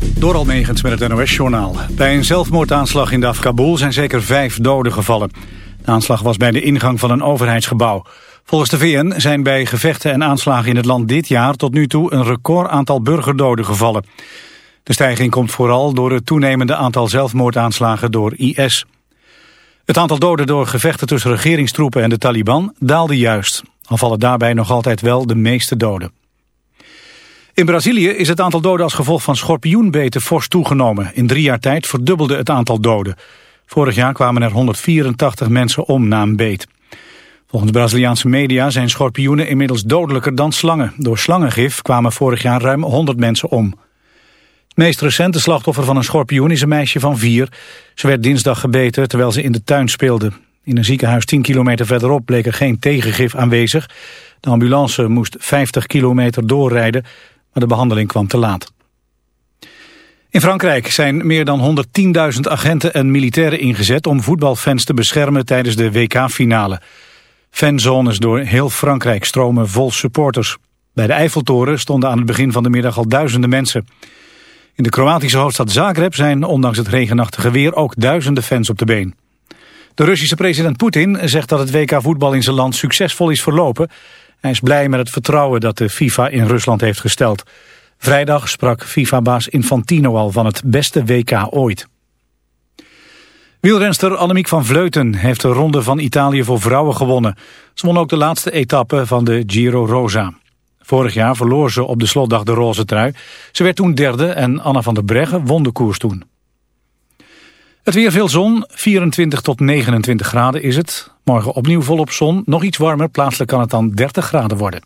Door Almegens met het NOS-journaal. Bij een zelfmoordaanslag in de zijn zeker vijf doden gevallen. De aanslag was bij de ingang van een overheidsgebouw. Volgens de VN zijn bij gevechten en aanslagen in het land dit jaar... tot nu toe een record aantal burgerdoden gevallen. De stijging komt vooral door het toenemende aantal zelfmoordaanslagen door IS. Het aantal doden door gevechten tussen regeringstroepen en de Taliban daalde juist. Al vallen daarbij nog altijd wel de meeste doden. In Brazilië is het aantal doden als gevolg van schorpioenbeten fors toegenomen. In drie jaar tijd verdubbelde het aantal doden. Vorig jaar kwamen er 184 mensen om na een beet. Volgens Braziliaanse media zijn schorpioenen inmiddels dodelijker dan slangen. Door slangengif kwamen vorig jaar ruim 100 mensen om. Het meest recente slachtoffer van een schorpioen is een meisje van vier. Ze werd dinsdag gebeten terwijl ze in de tuin speelde. In een ziekenhuis 10 kilometer verderop bleek er geen tegengif aanwezig. De ambulance moest 50 kilometer doorrijden maar de behandeling kwam te laat. In Frankrijk zijn meer dan 110.000 agenten en militairen ingezet om voetbalfans te beschermen tijdens de WK-finale. Fanzones door heel Frankrijk stromen vol supporters. Bij de Eiffeltoren stonden aan het begin van de middag al duizenden mensen. In de Kroatische hoofdstad Zagreb zijn ondanks het regenachtige weer ook duizenden fans op de been. De Russische president Poetin zegt dat het WK-voetbal in zijn land succesvol is verlopen hij is blij met het vertrouwen dat de FIFA in Rusland heeft gesteld. Vrijdag sprak FIFA-baas Infantino al van het beste WK ooit. Wielrenster Annemiek van Vleuten heeft de ronde van Italië voor vrouwen gewonnen. Ze won ook de laatste etappe van de Giro Rosa. Vorig jaar verloor ze op de slotdag de roze trui. Ze werd toen derde en Anna van der Breggen won de koers toen. Het weer veel zon, 24 tot 29 graden is het. Morgen opnieuw volop zon, nog iets warmer. Plaatselijk kan het dan 30 graden worden.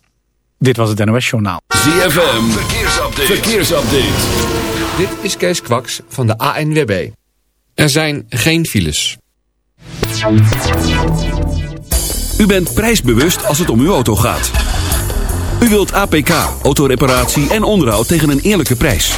Dit was het NOS Journaal. ZFM, verkeersupdate. verkeersupdate. Dit is Kees Kwaks van de ANWB. Er zijn geen files. U bent prijsbewust als het om uw auto gaat. U wilt APK, autoreparatie en onderhoud tegen een eerlijke prijs.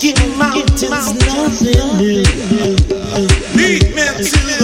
Get Mountain's nothing new. Meat mentally.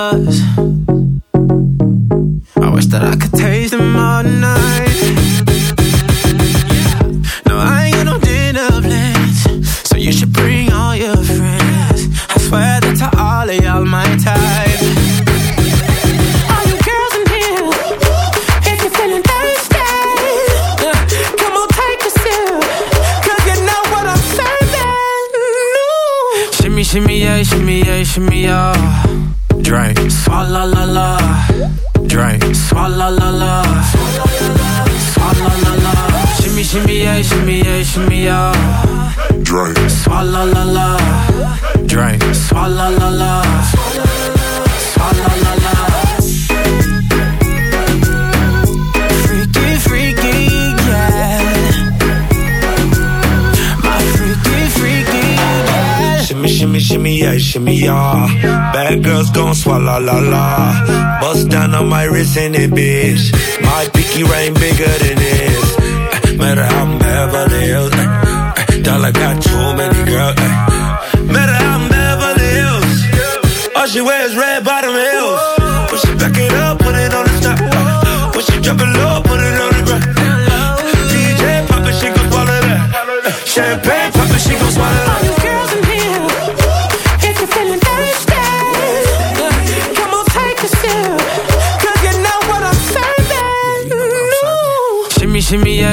la la. Bust down on my wrist in it, bitch. My pinky ring bigger than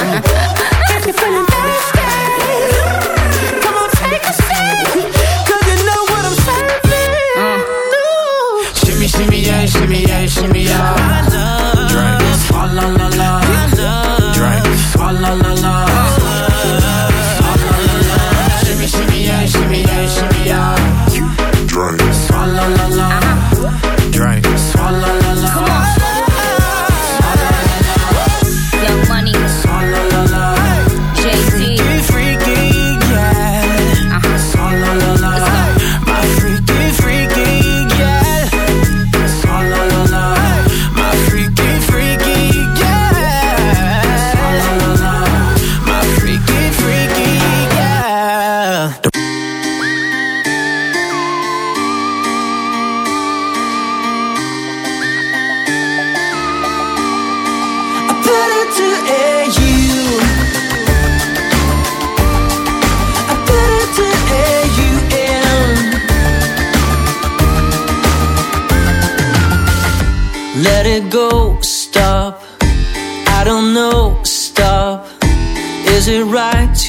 if you're feeling thirsty, come on, take a sip. 'Cause you know what I'm serving. Ooh. Shimmy, shimmy, yeah, shimmy, yeah, shimmy, yeah. Drink. Swalla la la. Drink. Swalla la la. Swalla la la. Shimmy, shimmy, yeah, shimmy, yeah, shimmy, yeah. Drink. Swalla la la. Drink.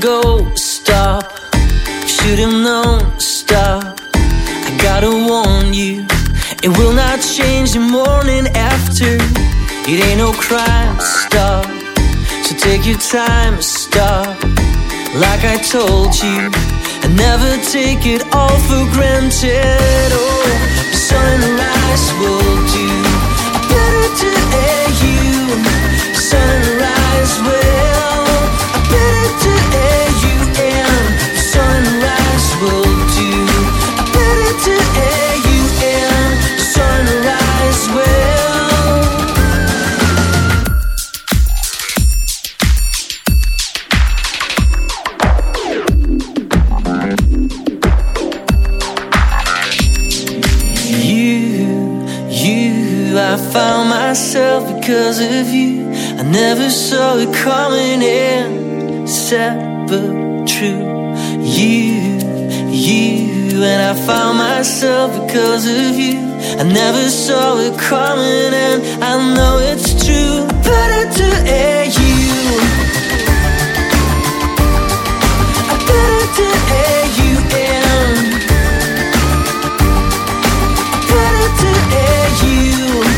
Go, stop. Should have known, stop. I gotta warn you, it will not change the morning after. It ain't no crime, stop. So take your time, stop. Like I told you, I never take it all for granted. Oh, the sunrise will do. Better to AU, sunrise will. Better to myself because of you. I never saw it coming in, sad but true. You, you, and I found myself because of you. I never saw it coming, and I know it's true. Put it to AU. I put it to AUM. Put it to AU. I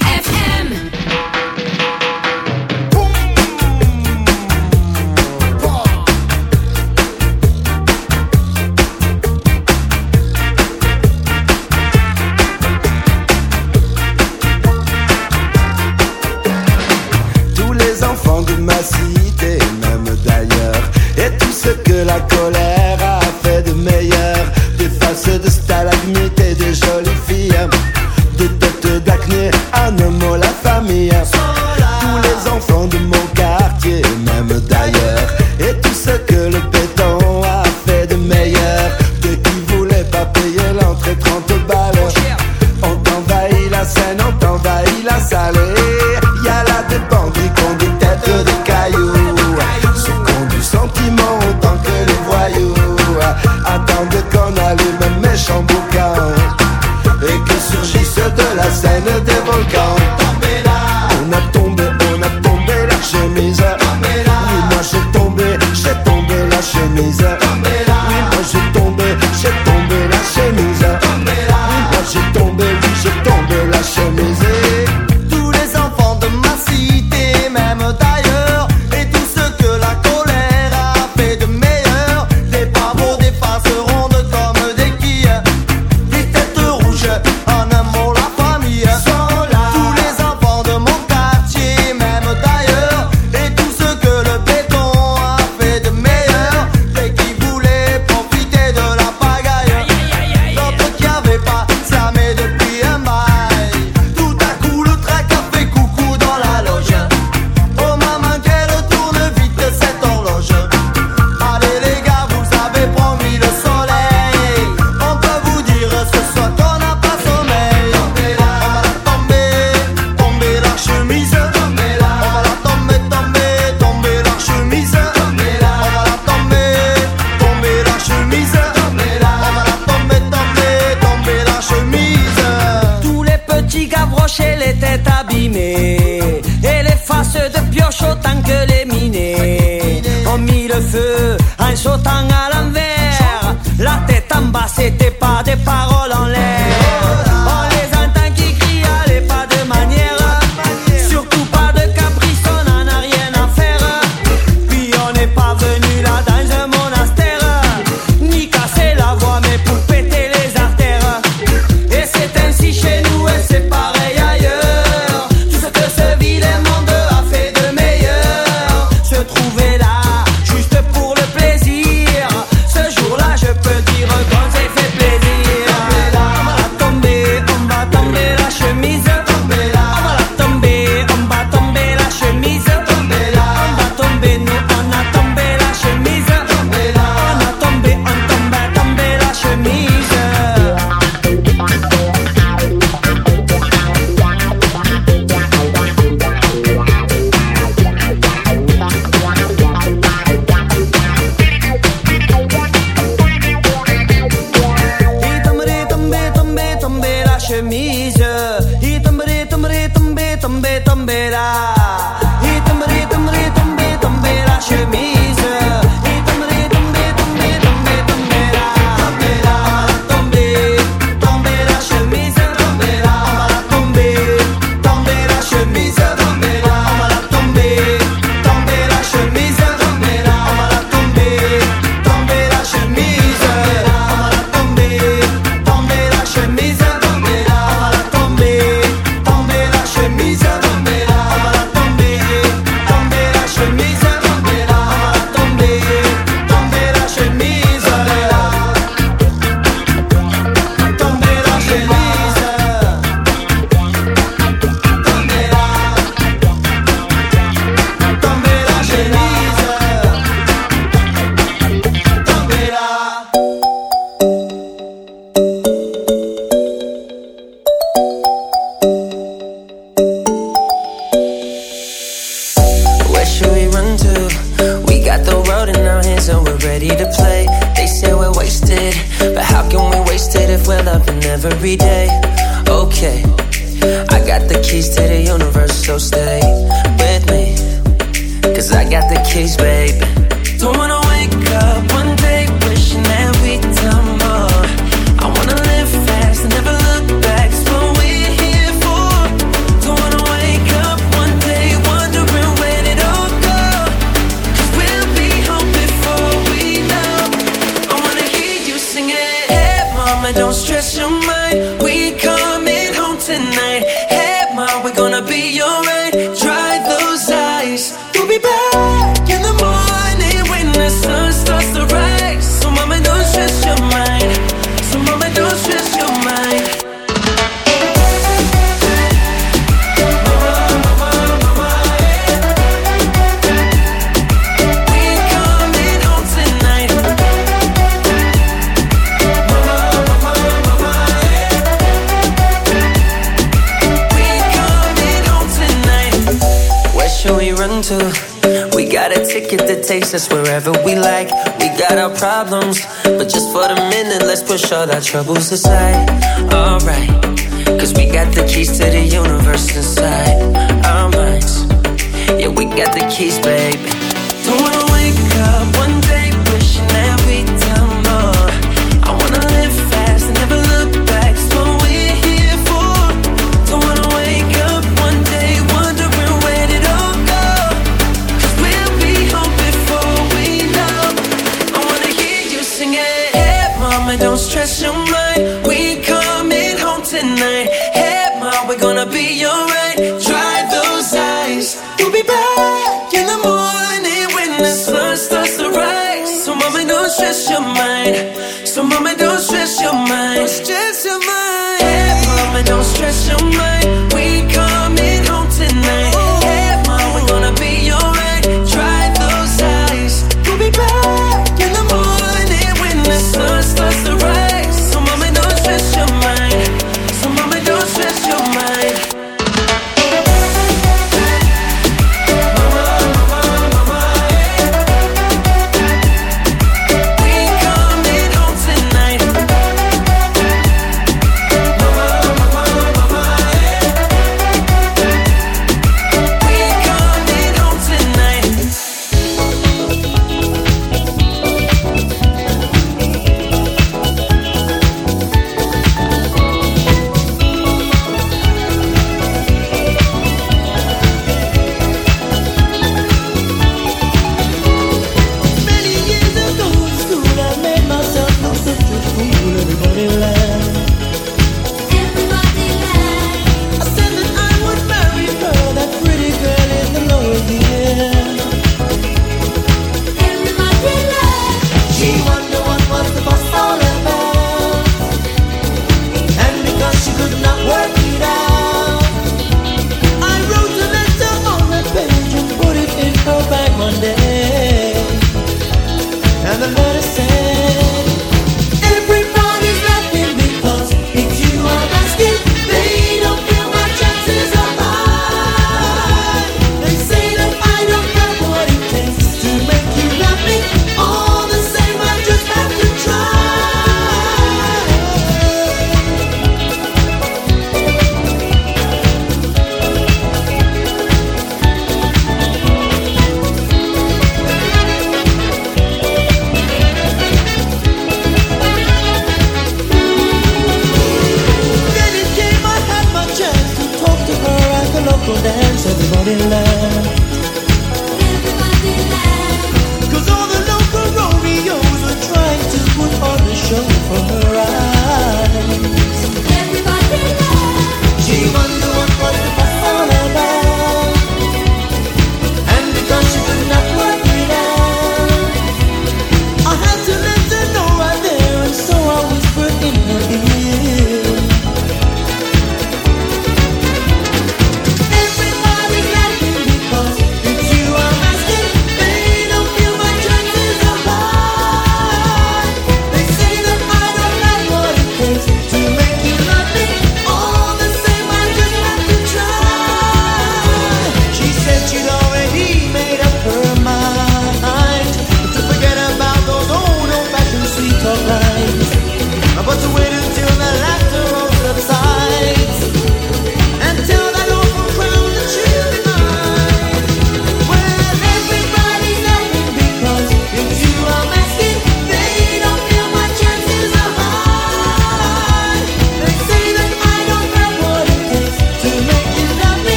mine.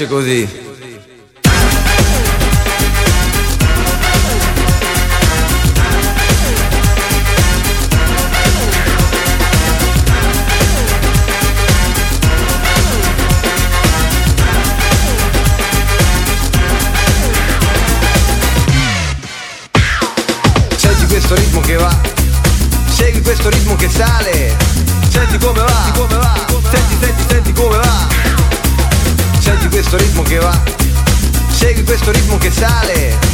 piace così. questo ritmo che sale. Senti come va, senti come va, senti, senti, senti come va questo ritmo che va, segui questo ritmo che sale.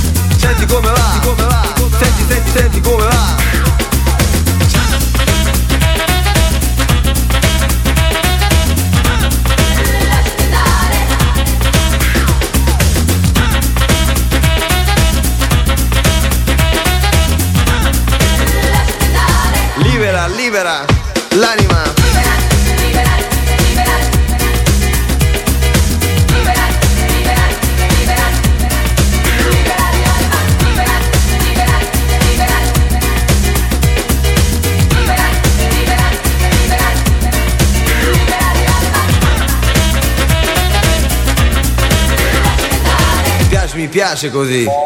piace così.